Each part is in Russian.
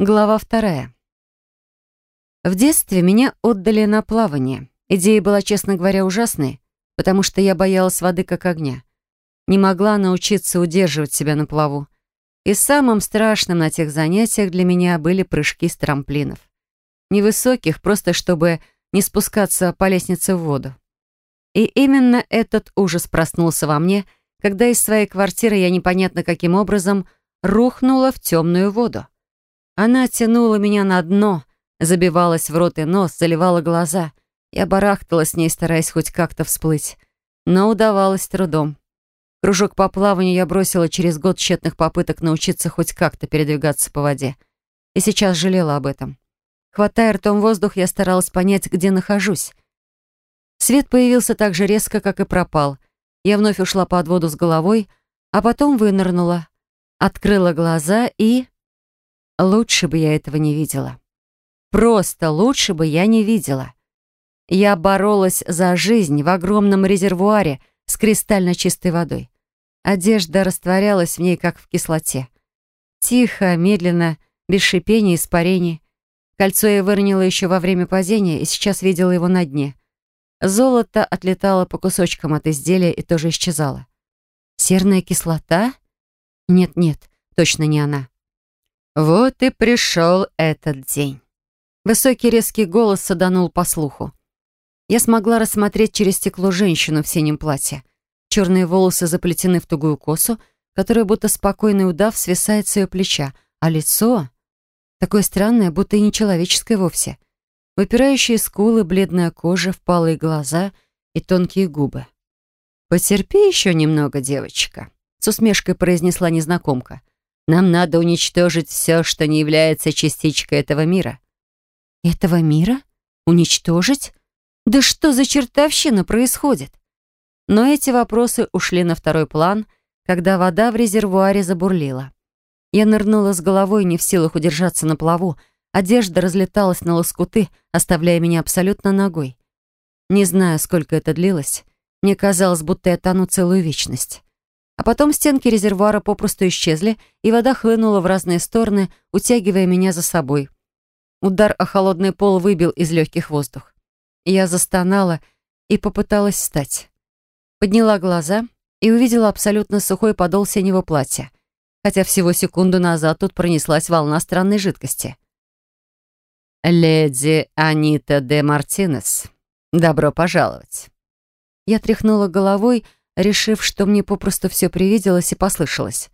Глава вторая. В детстве меня отдали на плавание. Идея была, честно говоря, ужасной, потому что я боялась воды как огня. Не могла научиться удерживать себя на плаву. И самым страшным на тех занятиях для меня были прыжки с трамплинов. Невысоких, просто чтобы не спускаться по лестнице в воду. И именно этот ужас проснулся во мне, когда из своей квартиры я непонятно каким образом рухнула в темную воду. Она тянула меня на дно, забивалась в рот и нос, заливала глаза. Я барахталась с ней, стараясь хоть как-то всплыть. Но удавалось трудом. Кружок по плаванию я бросила через год тщетных попыток научиться хоть как-то передвигаться по воде. И сейчас жалела об этом. Хватая ртом воздух, я старалась понять, где нахожусь. Свет появился так же резко, как и пропал. Я вновь ушла под воду с головой, а потом вынырнула, открыла глаза и... Лучше бы я этого не видела. Просто лучше бы я не видела. Я боролась за жизнь в огромном резервуаре с кристально чистой водой. Одежда растворялась в ней, как в кислоте. Тихо, медленно, без шипения и испарений. Кольцо я выронила еще во время падения и сейчас видела его на дне. Золото отлетало по кусочкам от изделия и тоже исчезало. Серная кислота? Нет-нет, точно не она. Вот и пришел этот день. Высокий резкий голос саданул по слуху. Я смогла рассмотреть через стекло женщину в синем платье. Черные волосы заплетены в тугую косу, которая будто спокойный удав свисает с ее плеча, а лицо такое странное, будто и не человеческое вовсе. Выпирающие скулы, бледная кожа, впалые глаза и тонкие губы. «Потерпи еще немного, девочка», — с усмешкой произнесла незнакомка — нам надо уничтожить все, что не является частичкой этого мира». «Этого мира? Уничтожить? Да что за чертовщина происходит?» Но эти вопросы ушли на второй план, когда вода в резервуаре забурлила. Я нырнула с головой, не в силах удержаться на плаву. Одежда разлеталась на лоскуты, оставляя меня абсолютно ногой. Не знаю, сколько это длилось. Мне казалось, будто я тону целую вечность. А потом стенки резервуара попросту исчезли, и вода хлынула в разные стороны, утягивая меня за собой. Удар о холодный пол выбил из легких воздух. Я застонала и попыталась встать. Подняла глаза и увидела абсолютно сухой подол синего платья, хотя всего секунду назад тут пронеслась волна странной жидкости. «Леди Анита де Мартинес, добро пожаловать!» Я тряхнула головой, решив, что мне попросту все привиделось и послышалось.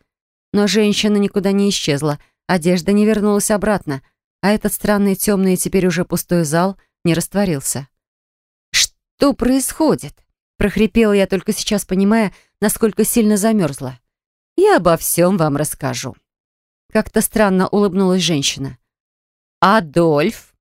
Но женщина никуда не исчезла, одежда не вернулась обратно, а этот странный темный и теперь уже пустой зал не растворился. «Что происходит?» — прохрипела я, только сейчас понимая, насколько сильно замерзла. «Я обо всем вам расскажу». Как-то странно улыбнулась женщина. «Адольф?»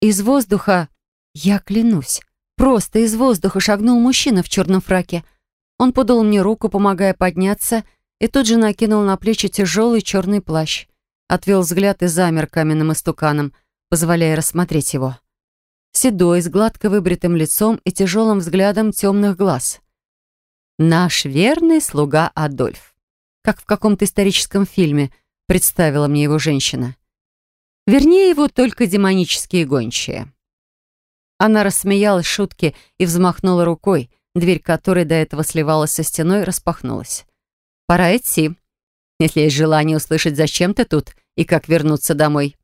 Из воздуха, я клянусь, просто из воздуха шагнул мужчина в черном фраке — он подал мне руку, помогая подняться, и тут же накинул на плечи тяжелый черный плащ. Отвел взгляд и замер каменным истуканом, позволяя рассмотреть его. Седой, с гладко выбритым лицом и тяжелым взглядом темных глаз. «Наш верный слуга Адольф», как в каком-то историческом фильме представила мне его женщина. Вернее, его только демонические гончие. Она рассмеялась шутки и взмахнула рукой, дверь которой до этого сливалась со стеной, распахнулась. «Пора идти, если есть желание услышать, зачем ты тут и как вернуться домой».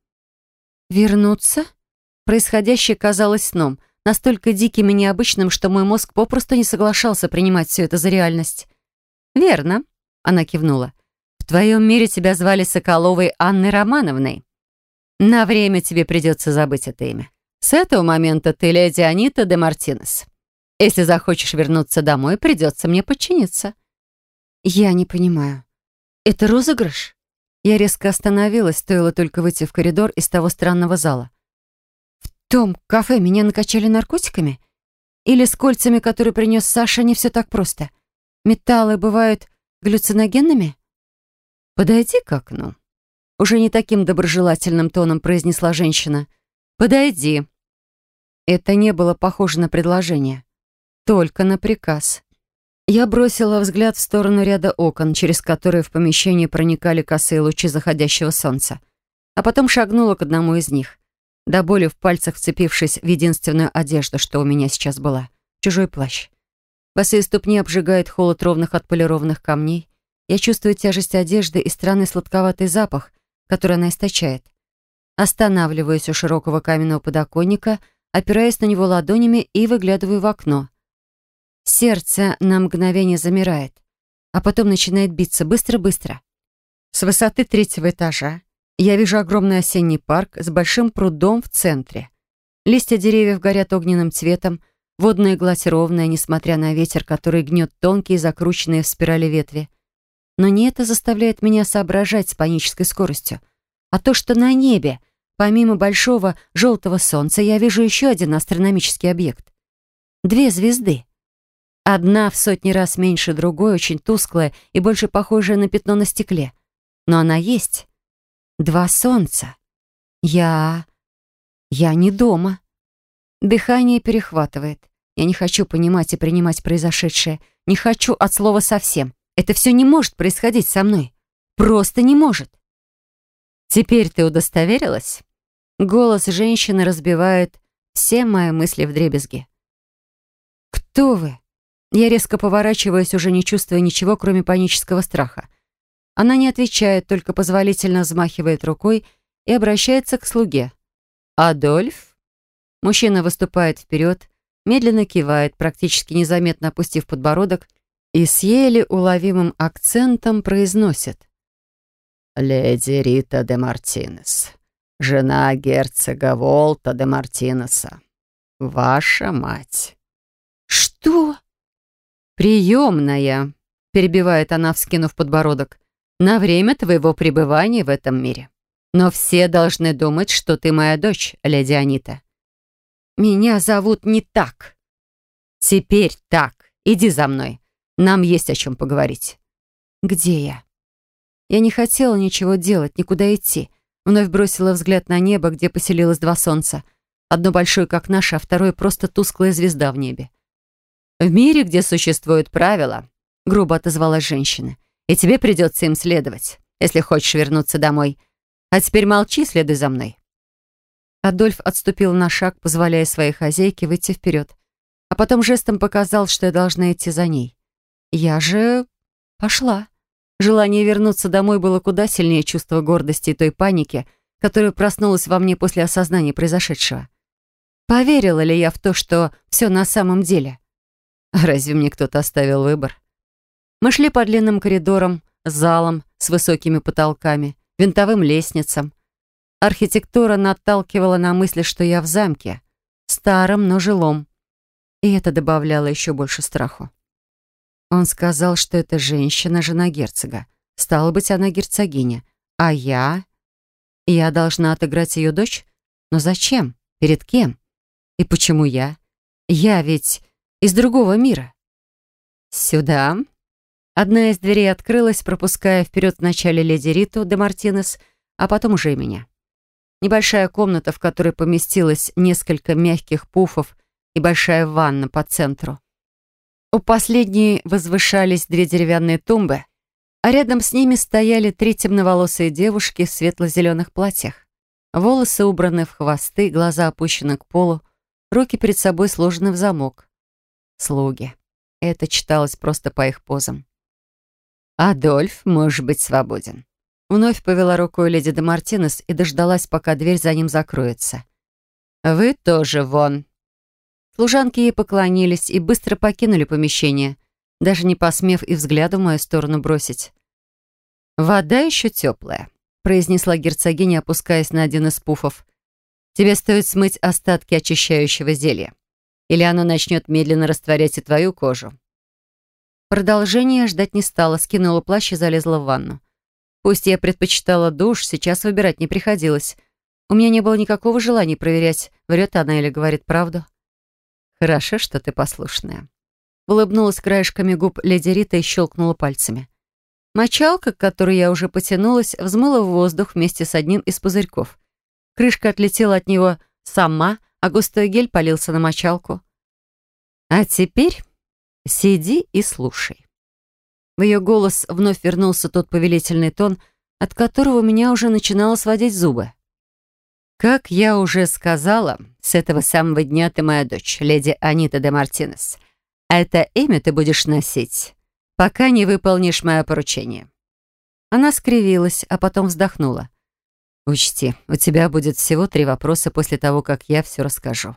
«Вернуться?» Происходящее казалось сном, настолько диким и необычным, что мой мозг попросту не соглашался принимать все это за реальность. «Верно», — она кивнула. «В твоем мире тебя звали Соколовой Анной Романовной. На время тебе придется забыть это имя. С этого момента ты леди Анита де Мартинес». Если захочешь вернуться домой, придется мне подчиниться». «Я не понимаю. Это розыгрыш?» Я резко остановилась, стоило только выйти в коридор из того странного зала. «В том кафе меня накачали наркотиками? Или с кольцами, которые принес Саша, не все так просто? Металлы бывают глюциногенными?» «Подойди к окну», — уже не таким доброжелательным тоном произнесла женщина. «Подойди». Это не было похоже на предложение. Только на приказ. Я бросила взгляд в сторону ряда окон, через которые в помещение проникали косые лучи заходящего солнца, а потом шагнула к одному из них, до боли в пальцах вцепившись в единственную одежду, что у меня сейчас была — чужой плащ. Босые ступни обжигает холод ровных отполированных камней. Я чувствую тяжесть одежды и странный сладковатый запах, который она источает. Останавливаюсь у широкого каменного подоконника, опираясь на него ладонями и выглядываю в окно. Сердце на мгновение замирает, а потом начинает биться быстро-быстро. С высоты третьего этажа я вижу огромный осенний парк с большим прудом в центре. Листья деревьев горят огненным цветом, водная гладь ровная, несмотря на ветер, который гнет тонкие, закрученные в спирали ветви. Но не это заставляет меня соображать с панической скоростью, а то, что на небе, помимо большого желтого солнца, я вижу еще один астрономический объект. Две звезды — Одна в сотни раз меньше другой, очень тусклая и больше похожая на пятно на стекле. Но она есть. Два солнца. Я... я не дома. Дыхание перехватывает. Я не хочу понимать и принимать произошедшее. Не хочу от слова совсем. Это все не может происходить со мной. Просто не может. Теперь ты удостоверилась? Голос женщины разбивает все мои мысли в дребезги. «Кто вы?» Я резко поворачиваюсь, уже не чувствуя ничего, кроме панического страха. Она не отвечает, только позволительно взмахивает рукой и обращается к слуге. «Адольф?» Мужчина выступает вперед, медленно кивает, практически незаметно опустив подбородок, и с еле уловимым акцентом произносит. «Леди Рита де Мартинес, жена герцога Волта де Мартинеса, ваша мать». «Что?» «Приемная», — перебивает она, вскинув подбородок, «на время твоего пребывания в этом мире. Но все должны думать, что ты моя дочь, леди Анита». «Меня зовут не так». «Теперь так. Иди за мной. Нам есть о чем поговорить». «Где я?» Я не хотела ничего делать, никуда идти. Вновь бросила взгляд на небо, где поселилось два солнца. Одно большое, как наше, а второе просто тусклая звезда в небе. В мире, где существуют правила, грубо отозвалась женщина, и тебе придется им следовать, если хочешь вернуться домой. А теперь молчи, следуй за мной. Адольф отступил на шаг, позволяя своей хозяйке выйти вперед, а потом жестом показал, что я должна идти за ней. Я же пошла. Желание вернуться домой было куда сильнее чувства гордости и той паники, которая проснулась во мне после осознания произошедшего. Поверила ли я в то, что все на самом деле? А разве мне кто-то оставил выбор? Мы шли по длинным коридорам, залам с высокими потолками, винтовым лестницам. Архитектура наталкивала на мысль, что я в замке, старом, но жилом. И это добавляло еще больше страху. Он сказал, что эта женщина — жена герцога. Стало быть, она герцогиня. А я... Я должна отыграть ее дочь? Но зачем? Перед кем? И почему я? Я ведь из другого мира. «Сюда». Одна из дверей открылась, пропуская вперед вначале леди Риту де Мартинес, а потом уже и меня. Небольшая комната, в которой поместилось несколько мягких пуфов и большая ванна по центру. У последней возвышались две деревянные тумбы, а рядом с ними стояли три темноволосые девушки в светло-зеленых платьях. Волосы убраны в хвосты, глаза опущены к полу, руки перед собой сложены в замок слуги. Это читалось просто по их позам. «Адольф, может быть, свободен». Вновь повела рукой леди де Мартинес и дождалась, пока дверь за ним закроется. «Вы тоже вон». Служанки ей поклонились и быстро покинули помещение, даже не посмев и взгляда в мою сторону бросить. «Вода еще теплая», — произнесла герцогиня, опускаясь на один из пуфов. «Тебе стоит смыть остатки очищающего зелья» или оно начнет медленно растворять и твою кожу. Продолжение ждать не стала, скинула плащ и залезла в ванну. Пусть я предпочитала душ, сейчас выбирать не приходилось. У меня не было никакого желания проверять, врет она или говорит правду. «Хорошо, что ты послушная». Улыбнулась краешками губ леди Рита и щелкнула пальцами. Мочалка, к которой я уже потянулась, взмыла в воздух вместе с одним из пузырьков. Крышка отлетела от него сама — а густой гель полился на мочалку. «А теперь сиди и слушай». В ее голос вновь вернулся тот повелительный тон, от которого меня уже начинало сводить зубы. «Как я уже сказала, с этого самого дня ты моя дочь, леди Анита де Мартинес. А это имя ты будешь носить, пока не выполнишь мое поручение». Она скривилась, а потом вздохнула. Учти, у тебя будет всего три вопроса после того, как я все расскажу.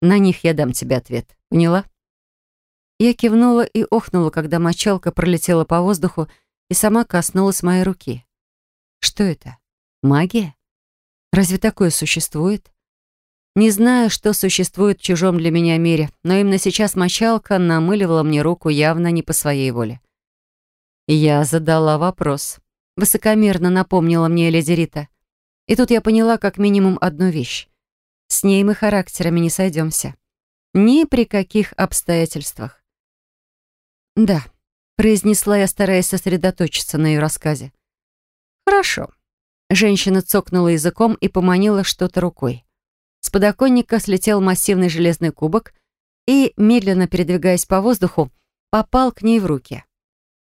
На них я дам тебе ответ. Поняла? Я кивнула и охнула, когда мочалка пролетела по воздуху и сама коснулась моей руки. Что это? Магия? Разве такое существует? Не знаю, что существует в чужом для меня мире, но именно сейчас мочалка намыливала мне руку явно не по своей воле. Я задала вопрос. Высокомерно напомнила мне леди Рита. И тут я поняла как минимум одну вещь. С ней мы характерами не сойдемся. Ни при каких обстоятельствах. «Да», — произнесла я, стараясь сосредоточиться на ее рассказе. «Хорошо». Женщина цокнула языком и поманила что-то рукой. С подоконника слетел массивный железный кубок и, медленно передвигаясь по воздуху, попал к ней в руки.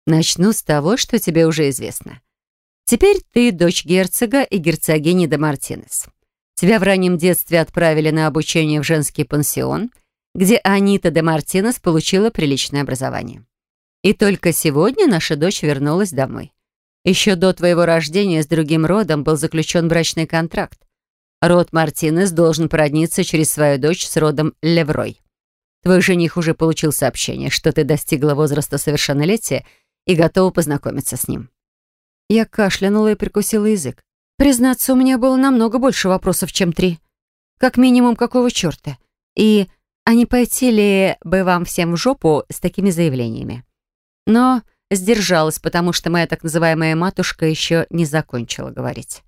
«Начну с того, что тебе уже известно. Теперь ты дочь герцога и герцогини де Мартинес. Тебя в раннем детстве отправили на обучение в женский пансион, где Анита де Мартинес получила приличное образование. И только сегодня наша дочь вернулась домой. Еще до твоего рождения с другим родом был заключен брачный контракт. Род Мартинес должен породниться через свою дочь с родом Леврой. Твой жених уже получил сообщение, что ты достигла возраста совершеннолетия и готова познакомиться с ним. Я кашлянула и прикусила язык. Признаться, у меня было намного больше вопросов, чем три. Как минимум, какого черта? И а не пойти ли бы вам всем в жопу с такими заявлениями? Но сдержалась, потому что моя так называемая матушка еще не закончила говорить.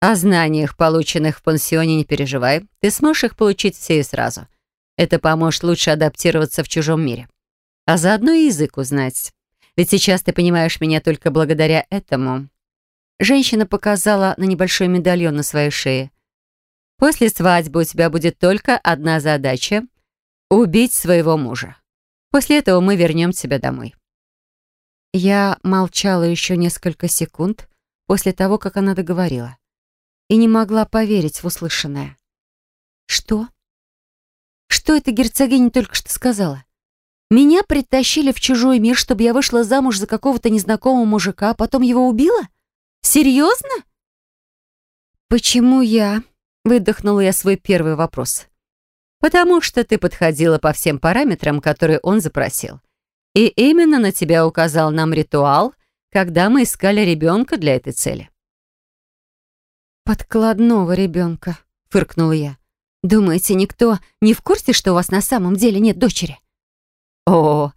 «О знаниях, полученных в пансионе, не переживай. Ты сможешь их получить все и сразу. Это поможет лучше адаптироваться в чужом мире. А заодно и язык узнать. Ведь сейчас ты понимаешь меня только благодаря этому». Женщина показала на небольшой медальон на своей шее. «После свадьбы у тебя будет только одна задача — убить своего мужа. После этого мы вернем тебя домой». Я молчала еще несколько секунд после того, как она договорила, и не могла поверить в услышанное. «Что? Что эта герцогиня только что сказала? Меня притащили в чужой мир, чтобы я вышла замуж за какого-то незнакомого мужика, а потом его убила? Серьезно? Почему я? Выдохнула я свой первый вопрос. Потому что ты подходила по всем параметрам, которые он запросил. И именно на тебя указал нам ритуал, когда мы искали ребенка для этой цели. «Подкладного ребенка», — фыркнула я. «Думаете, никто не в курсе, что у вас на самом деле нет дочери?» О,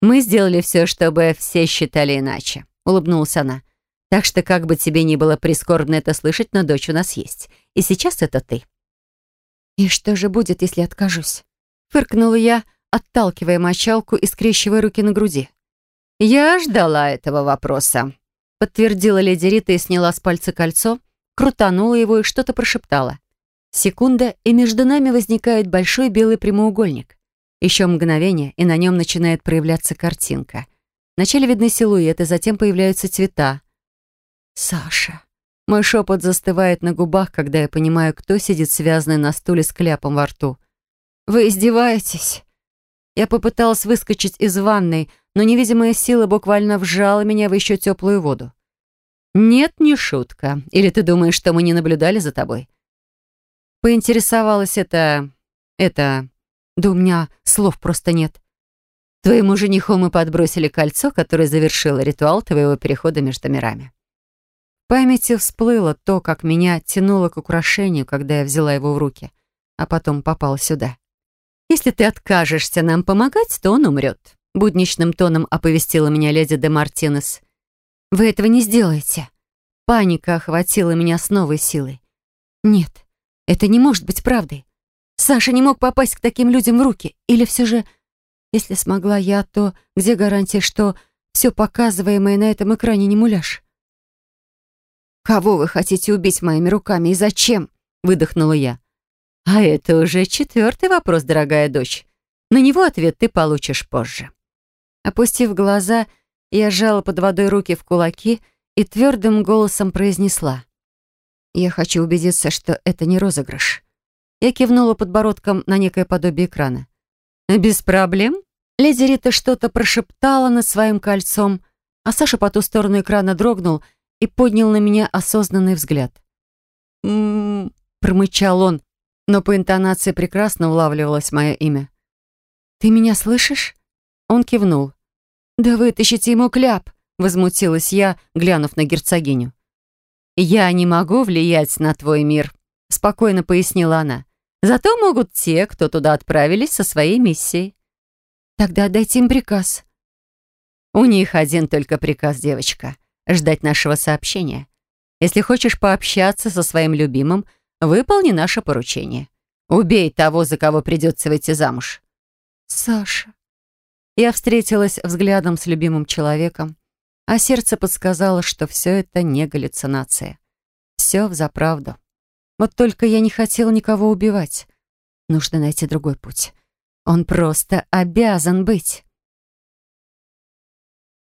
мы сделали все, чтобы все считали иначе, улыбнулась она. Так что, как бы тебе ни было прискорбно это слышать, но дочь у нас есть. И сейчас это ты. «И что же будет, если откажусь?» Фыркнула я, отталкивая мочалку и скрещивая руки на груди. «Я ждала этого вопроса», — подтвердила леди Рита и сняла с пальца кольцо, крутанула его и что-то прошептала. Секунда, и между нами возникает большой белый прямоугольник. Еще мгновение, и на нем начинает проявляться картинка. Вначале видны силуэты, затем появляются цвета. «Саша!» Мой шепот застывает на губах, когда я понимаю, кто сидит связанный на стуле с кляпом во рту. «Вы издеваетесь?» Я попыталась выскочить из ванной, но невидимая сила буквально вжала меня в еще теплую воду. «Нет, не шутка. Или ты думаешь, что мы не наблюдали за тобой?» Поинтересовалась это... это... Да у меня слов просто нет. Твоему жениху мы подбросили кольцо, которое завершило ритуал твоего перехода между мирами. В памяти всплыло то, как меня тянуло к украшению, когда я взяла его в руки, а потом попал сюда. «Если ты откажешься нам помогать, то он умрет», — будничным тоном оповестила меня леди де Мартинес. «Вы этого не сделаете». Паника охватила меня с новой силой. «Нет, это не может быть правдой. Саша не мог попасть к таким людям в руки. Или все же, если смогла я, то где гарантия, что все показываемое на этом экране не муляж? «Кого вы хотите убить моими руками и зачем?» — выдохнула я. «А это уже четвертый вопрос, дорогая дочь. На него ответ ты получишь позже». Опустив глаза, я сжала под водой руки в кулаки и твердым голосом произнесла. «Я хочу убедиться, что это не розыгрыш». Я кивнула подбородком на некое подобие экрана. «Без проблем?» Леди Рита что-то прошептала над своим кольцом, а Саша по ту сторону экрана дрогнул и поднял на меня осознанный взгляд. «М-м-м», промычал он, но по интонации прекрасно улавливалось мое имя. «Ты меня слышишь?» Он кивнул. «Да вытащите ему кляп!» — возмутилась я, глянув на герцогиню. «Я не могу влиять на твой мир», — спокойно пояснила она. Зато могут те, кто туда отправились со своей миссией. Тогда отдайте им приказ. У них один только приказ, девочка. Ждать нашего сообщения. Если хочешь пообщаться со своим любимым, выполни наше поручение. Убей того, за кого придется выйти замуж. Саша. Я встретилась взглядом с любимым человеком, а сердце подсказало, что все это не галлюцинация. Все взаправду. Вот только я не хотел никого убивать. Нужно найти другой путь. Он просто обязан быть.